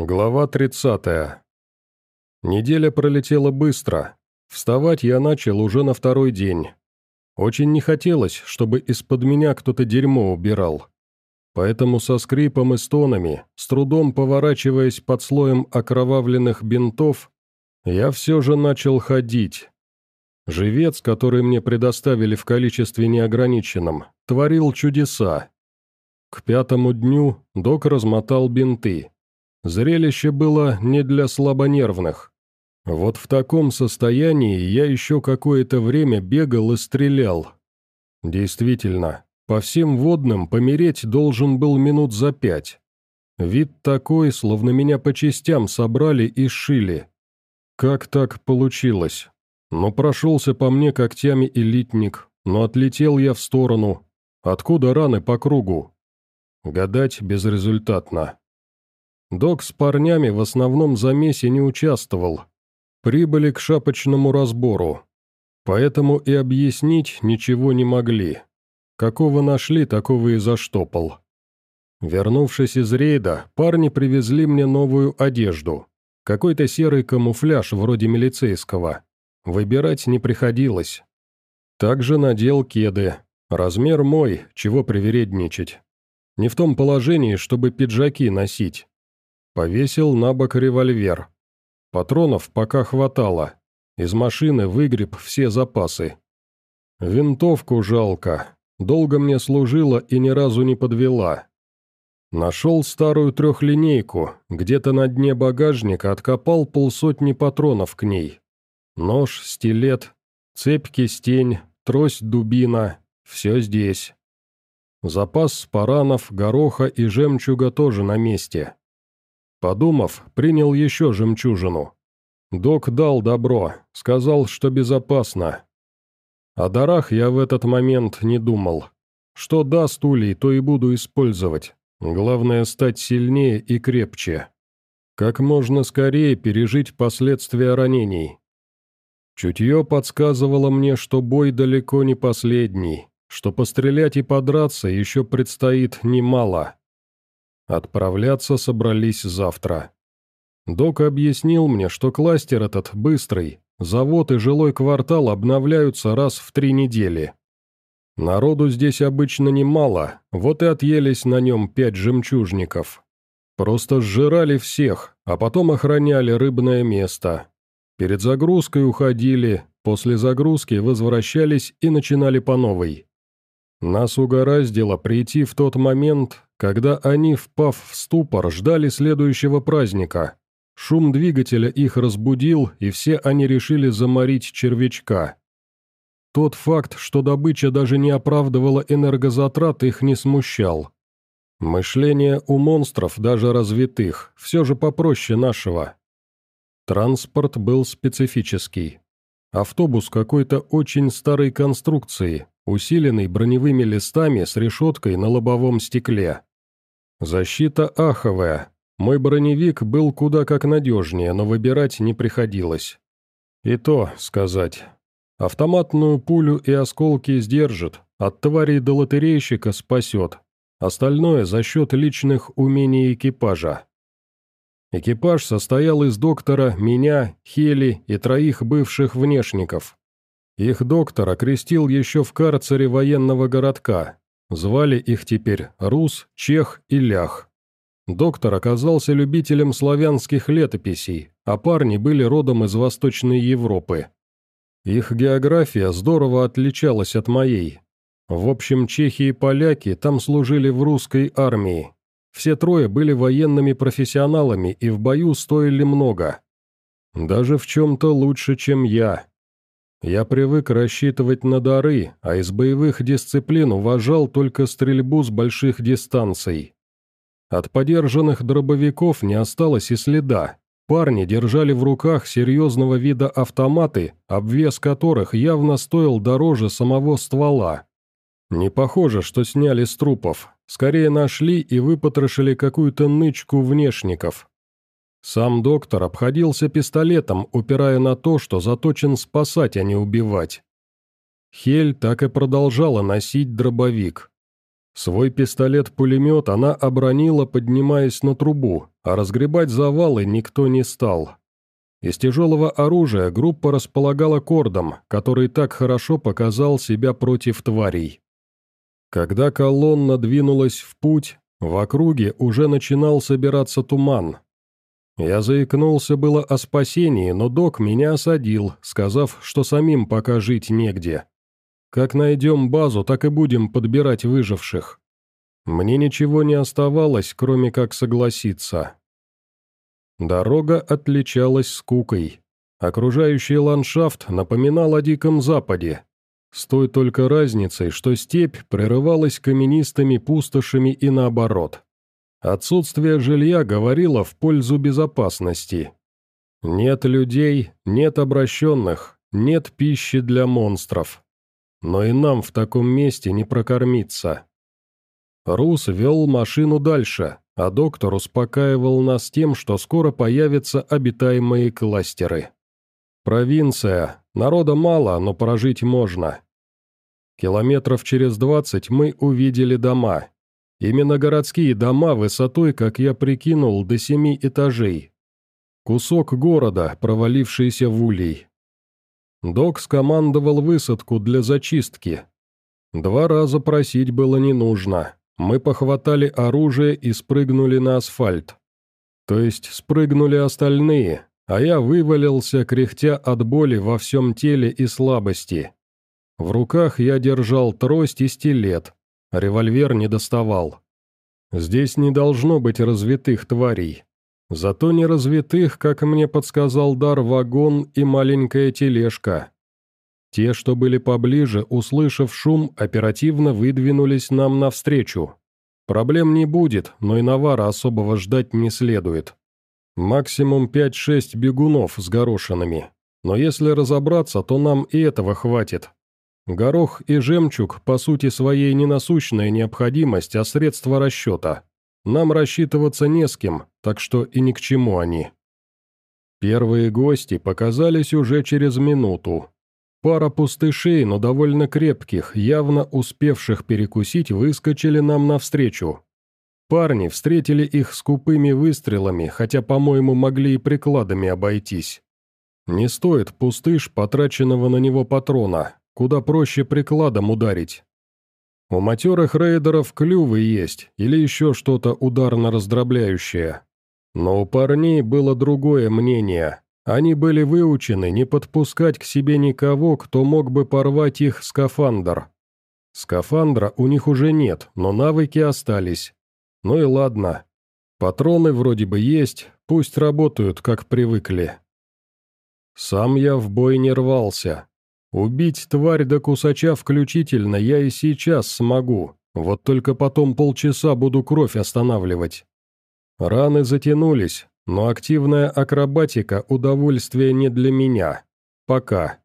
Глава 30. Неделя пролетела быстро. Вставать я начал уже на второй день. Очень не хотелось, чтобы из-под меня кто-то дерьмо убирал. Поэтому со скрипом и стонами, с трудом поворачиваясь под слоем окровавленных бинтов, я все же начал ходить. Живец, который мне предоставили в количестве неограниченном, творил чудеса. К пятому дню док размотал бинты, Зрелище было не для слабонервных. Вот в таком состоянии я еще какое-то время бегал и стрелял. Действительно, по всем водным помереть должен был минут за пять. Вид такой, словно меня по частям собрали и сшили. Как так получилось? Но прошелся по мне когтями элитник, но отлетел я в сторону. Откуда раны по кругу? Гадать безрезультатно. Док с парнями в основном замесе не участвовал. Прибыли к шапочному разбору. Поэтому и объяснить ничего не могли. Какого нашли, такого и заштопал. Вернувшись из рейда, парни привезли мне новую одежду. Какой-то серый камуфляж вроде милицейского. Выбирать не приходилось. Также надел кеды. Размер мой, чего привередничать. Не в том положении, чтобы пиджаки носить. Повесил на бок револьвер. Патронов пока хватало. Из машины выгреб все запасы. Винтовку жалко. Долго мне служила и ни разу не подвела. Нашел старую трехлинейку, где-то на дне багажника откопал полсотни патронов к ней. Нож, стилет, цепь кистень, трость дубина – все здесь. Запас спаранов, гороха и жемчуга тоже на месте. Подумав, принял еще жемчужину. Док дал добро, сказал, что безопасно. О дарах я в этот момент не думал. Что даст улей, то и буду использовать. Главное стать сильнее и крепче. Как можно скорее пережить последствия ранений. Чутье подсказывало мне, что бой далеко не последний, что пострелять и подраться еще предстоит немало. Отправляться собрались завтра. Док объяснил мне, что кластер этот быстрый, завод и жилой квартал обновляются раз в три недели. Народу здесь обычно немало, вот и отъелись на нем пять жемчужников. Просто сжирали всех, а потом охраняли рыбное место. Перед загрузкой уходили, после загрузки возвращались и начинали по новой. Нас угораздило прийти в тот момент, когда они, впав в ступор, ждали следующего праздника. Шум двигателя их разбудил, и все они решили заморить червячка. Тот факт, что добыча даже не оправдывала энергозатрат, их не смущал. Мышление у монстров, даже развитых, все же попроще нашего. Транспорт был специфический. Автобус какой-то очень старой конструкции, усиленный броневыми листами с решеткой на лобовом стекле. Защита аховая. Мой броневик был куда как надежнее, но выбирать не приходилось. И то сказать. Автоматную пулю и осколки сдержит, от тварей до лотерейщика спасет. Остальное за счет личных умений экипажа. Экипаж состоял из доктора, меня, Хели и троих бывших внешников. Их доктор окрестил еще в карцере военного городка, Звали их теперь Рус, Чех и Лях. Доктор оказался любителем славянских летописей, а парни были родом из Восточной Европы. Их география здорово отличалась от моей. В общем, чехи и поляки там служили в русской армии. Все трое были военными профессионалами и в бою стоили много. Даже в чем-то лучше, чем я. Я привык рассчитывать на дары, а из боевых дисциплин уважал только стрельбу с больших дистанций. От подержанных дробовиков не осталось и следа. Парни держали в руках серьезного вида автоматы, обвес которых явно стоил дороже самого ствола. Не похоже, что сняли с трупов. Скорее нашли и выпотрошили какую-то нычку внешников. Сам доктор обходился пистолетом, упирая на то, что заточен спасать, а не убивать. Хель так и продолжала носить дробовик. Свой пистолет-пулемет она обронила, поднимаясь на трубу, а разгребать завалы никто не стал. Из тяжелого оружия группа располагала кордом, который так хорошо показал себя против тварей. Когда колонна двинулась в путь, в округе уже начинал собираться туман. Я заикнулся было о спасении, но док меня осадил, сказав, что самим пока жить негде. Как найдем базу, так и будем подбирать выживших. Мне ничего не оставалось, кроме как согласиться. Дорога отличалась скукой. Окружающий ландшафт напоминал о Диком Западе. С той только разницей, что степь прерывалась каменистыми пустошами и наоборот. Отсутствие жилья говорило в пользу безопасности. Нет людей, нет обращенных, нет пищи для монстров но и нам в таком месте не прокормиться. Рус вел машину дальше, а доктор успокаивал нас тем, что скоро появятся обитаемые кластеры. Провинция, народа мало, но прожить можно. Километров через двадцать мы увидели дома. Именно городские дома высотой, как я прикинул, до семи этажей. Кусок города, провалившийся в улей. Док скомандовал высадку для зачистки. Два раза просить было не нужно. Мы похватали оружие и спрыгнули на асфальт. То есть спрыгнули остальные, а я вывалился, кряхтя от боли во всем теле и слабости. В руках я держал трость и стилет, револьвер не доставал. Здесь не должно быть развитых тварей. Зато не развитых, как мне подсказал дар, вагон и маленькая тележка. Те, что были поближе, услышав шум, оперативно выдвинулись нам навстречу. Проблем не будет, но и навара особого ждать не следует. Максимум 5-6 бегунов с горошинами. Но если разобраться, то нам и этого хватит. Горох и жемчуг, по сути своей, не насущная необходимость, а средство расчета. Нам рассчитываться не с кем, так что и ни к чему они. Первые гости показались уже через минуту. Пара пустышей, но довольно крепких, явно успевших перекусить, выскочили нам навстречу. Парни встретили их скупыми выстрелами, хотя, по-моему, могли и прикладами обойтись. Не стоит пустыш потраченного на него патрона, куда проще прикладом ударить. У матерых рейдеров клювы есть или еще что-то ударно-раздробляющее. Но у парней было другое мнение. Они были выучены не подпускать к себе никого, кто мог бы порвать их скафандр. Скафандра у них уже нет, но навыки остались. Ну и ладно. Патроны вроде бы есть, пусть работают, как привыкли. Сам я в бой не рвался, Убить тварь до кусача включительно я и сейчас смогу, вот только потом полчаса буду кровь останавливать. Раны затянулись, но активная акробатика – удовольствие не для меня. Пока.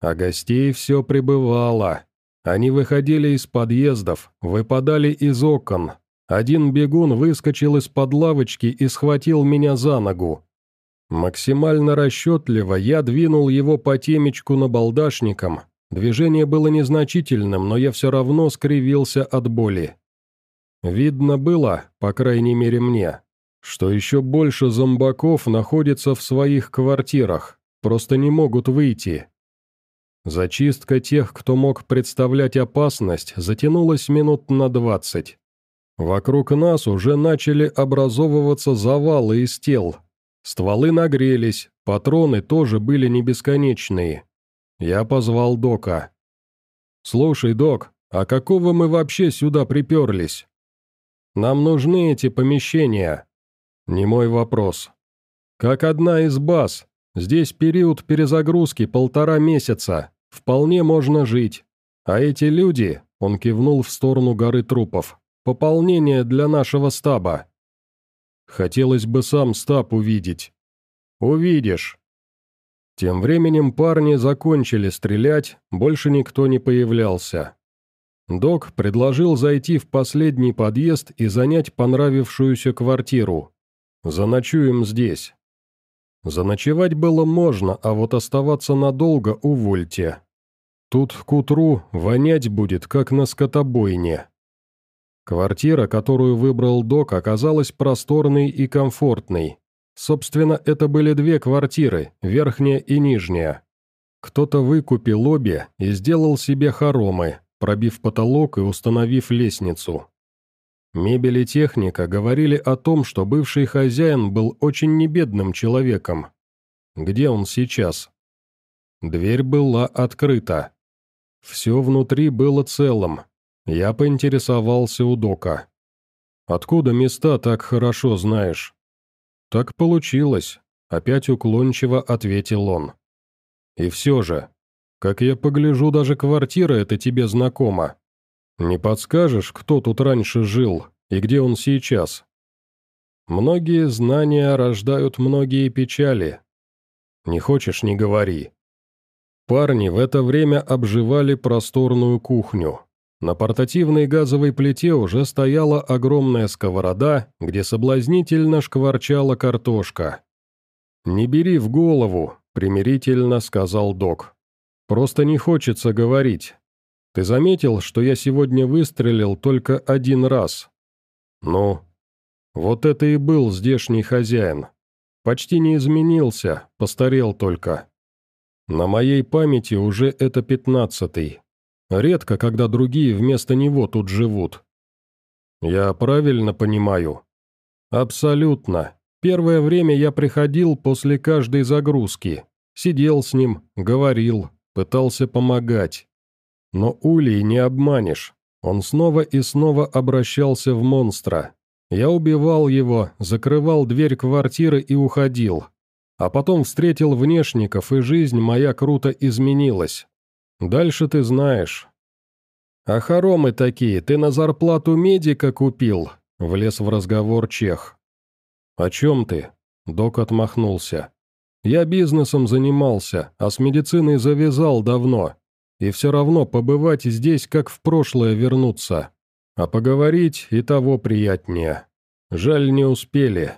А гостей все прибывало. Они выходили из подъездов, выпадали из окон. Один бегун выскочил из-под лавочки и схватил меня за ногу. Максимально расчетливо я двинул его по темечку набалдашником. Движение было незначительным, но я все равно скривился от боли. Видно было, по крайней мере мне, что еще больше зомбаков находится в своих квартирах, просто не могут выйти. Зачистка тех, кто мог представлять опасность, затянулась минут на двадцать. Вокруг нас уже начали образовываться завалы из тел, Стволы нагрелись, патроны тоже были не бесконечные. Я позвал Дока. «Слушай, Док, а какого мы вообще сюда приперлись? Нам нужны эти помещения». Не мой вопрос. Как одна из баз, здесь период перезагрузки полтора месяца, вполне можно жить. А эти люди, он кивнул в сторону горы трупов, пополнение для нашего стаба. Хотелось бы сам стаб увидеть. Увидишь. Тем временем парни закончили стрелять, больше никто не появлялся. Док предложил зайти в последний подъезд и занять понравившуюся квартиру. Заночуем здесь. Заночевать было можно, а вот оставаться надолго увольте. Тут к утру вонять будет, как на скотобойне. Квартира, которую выбрал док, оказалась просторной и комфортной. Собственно, это были две квартиры, верхняя и нижняя. Кто-то выкупил обе и сделал себе хоромы, пробив потолок и установив лестницу. Мебель и техника говорили о том, что бывший хозяин был очень небедным человеком. Где он сейчас? Дверь была открыта. Все внутри было целым. Я поинтересовался у Дока. «Откуда места так хорошо знаешь?» «Так получилось», — опять уклончиво ответил он. «И все же, как я погляжу, даже квартира эта тебе знакома. Не подскажешь, кто тут раньше жил и где он сейчас?» «Многие знания рождают многие печали. Не хочешь — не говори. Парни в это время обживали просторную кухню. На портативной газовой плите уже стояла огромная сковорода, где соблазнительно шкварчала картошка. «Не бери в голову», — примирительно сказал док. «Просто не хочется говорить. Ты заметил, что я сегодня выстрелил только один раз?» «Ну?» «Вот это и был здешний хозяин. Почти не изменился, постарел только. На моей памяти уже это пятнадцатый. Редко, когда другие вместо него тут живут. Я правильно понимаю? Абсолютно. Первое время я приходил после каждой загрузки. Сидел с ним, говорил, пытался помогать. Но Улей не обманешь. Он снова и снова обращался в монстра. Я убивал его, закрывал дверь квартиры и уходил. А потом встретил внешников, и жизнь моя круто изменилась. Дальше ты знаешь. А хоромы такие ты на зарплату медика купил, влез в разговор чех. О чем ты? Док отмахнулся. Я бизнесом занимался, а с медициной завязал давно. И все равно побывать здесь, как в прошлое вернуться. А поговорить и того приятнее. Жаль, не успели.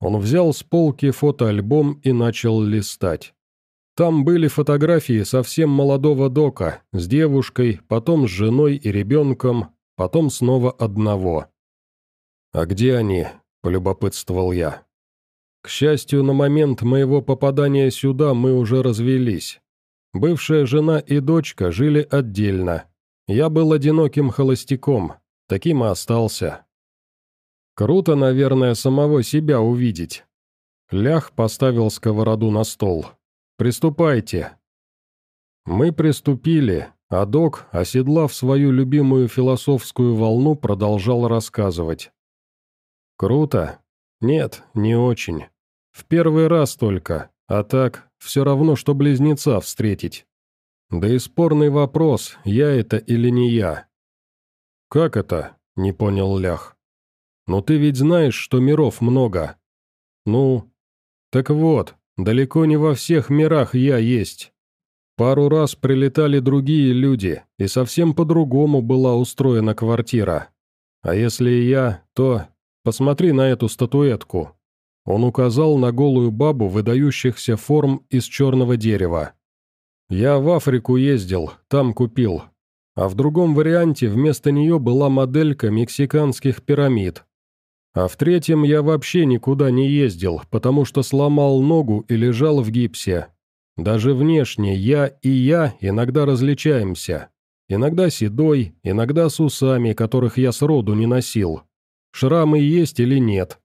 Он взял с полки фотоальбом и начал листать. Там были фотографии совсем молодого Дока, с девушкой, потом с женой и ребенком, потом снова одного. «А где они?» – полюбопытствовал я. К счастью, на момент моего попадания сюда мы уже развелись. Бывшая жена и дочка жили отдельно. Я был одиноким холостяком, таким и остался. Круто, наверное, самого себя увидеть. Лях поставил сковороду на стол. «Приступайте». Мы приступили, а док, оседлав свою любимую философскую волну, продолжал рассказывать. «Круто? Нет, не очень. В первый раз только, а так, все равно, что близнеца встретить. Да и спорный вопрос, я это или не я». «Как это?» — не понял Лях. Но ты ведь знаешь, что миров много. Ну, так вот, далеко не во всех мирах я есть. Пару раз прилетали другие люди, и совсем по-другому была устроена квартира. А если и я, то посмотри на эту статуэтку. Он указал на голую бабу выдающихся форм из черного дерева. Я в Африку ездил, там купил. А в другом варианте вместо нее была моделька мексиканских пирамид, а в третьем я вообще никуда не ездил, потому что сломал ногу и лежал в гипсе. Даже внешне я и я иногда различаемся. Иногда седой, иногда с усами, которых я сроду не носил. Шрамы есть или нет.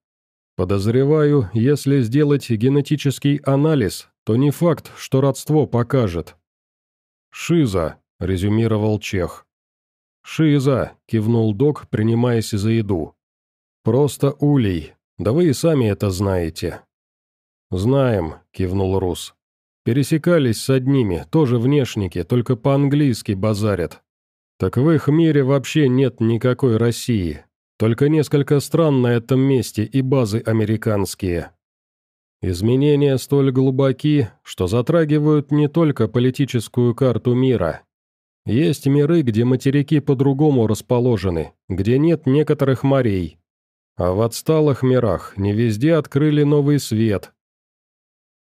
Подозреваю, если сделать генетический анализ, то не факт, что родство покажет. «Шиза», — резюмировал Чех. «Шиза», — кивнул док, принимаясь за еду. «Просто улей. Да вы и сами это знаете». «Знаем», — кивнул Рус. «Пересекались с одними, тоже внешники, только по-английски базарят. Так в их мире вообще нет никакой России, только несколько стран на этом месте и базы американские. Изменения столь глубоки, что затрагивают не только политическую карту мира. Есть миры, где материки по-другому расположены, где нет некоторых морей, а в отсталых мирах не везде открыли новый свет.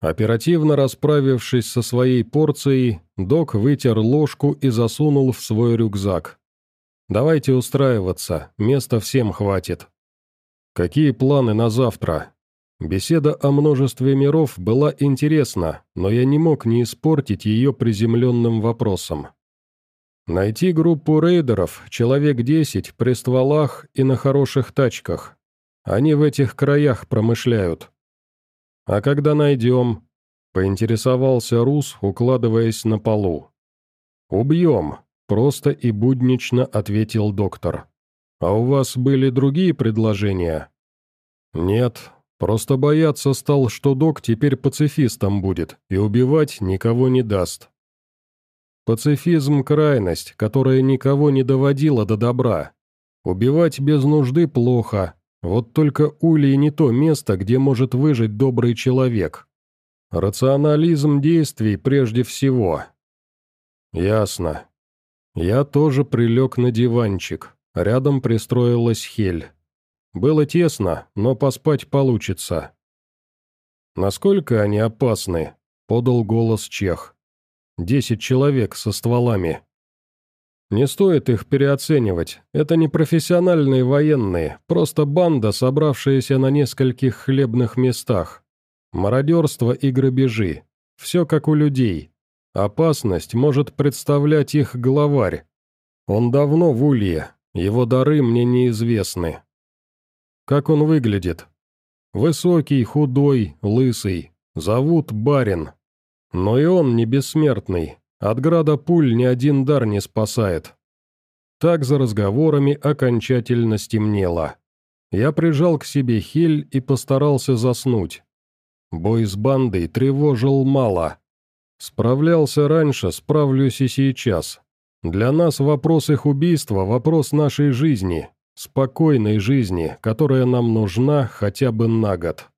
Оперативно расправившись со своей порцией, док вытер ложку и засунул в свой рюкзак. Давайте устраиваться, места всем хватит. Какие планы на завтра? Беседа о множестве миров была интересна, но я не мог не испортить ее приземленным вопросом. Найти группу рейдеров, человек десять, при стволах и на хороших тачках. Они в этих краях промышляют. А когда найдем? Поинтересовался Рус, укладываясь на полу. «Убьем», — просто и буднично ответил доктор. «А у вас были другие предложения?» «Нет, просто бояться стал, что док теперь пацифистом будет и убивать никого не даст». Пацифизм – крайность, которая никого не доводила до добра. Убивать без нужды плохо, вот только Улей не то место, где может выжить добрый человек. Рационализм действий прежде всего. Ясно. Я тоже прилег на диванчик. Рядом пристроилась Хель. Было тесно, но поспать получится. «Насколько они опасны?» — подал голос Чех. «Десять человек со стволами». «Не стоит их переоценивать. Это не профессиональные военные, просто банда, собравшаяся на нескольких хлебных местах. Мародерство и грабежи. Все как у людей. Опасность может представлять их главарь. Он давно в улье, его дары мне неизвестны. Как он выглядит? Высокий, худой, лысый. Зовут барин. Но и он не бессмертный. От града пуль ни один дар не спасает. Так за разговорами окончательно стемнело. Я прижал к себе хель и постарался заснуть. Бой с бандой тревожил мало. Справлялся раньше, справлюсь и сейчас. Для нас вопрос их убийства – вопрос нашей жизни, спокойной жизни, которая нам нужна хотя бы на год.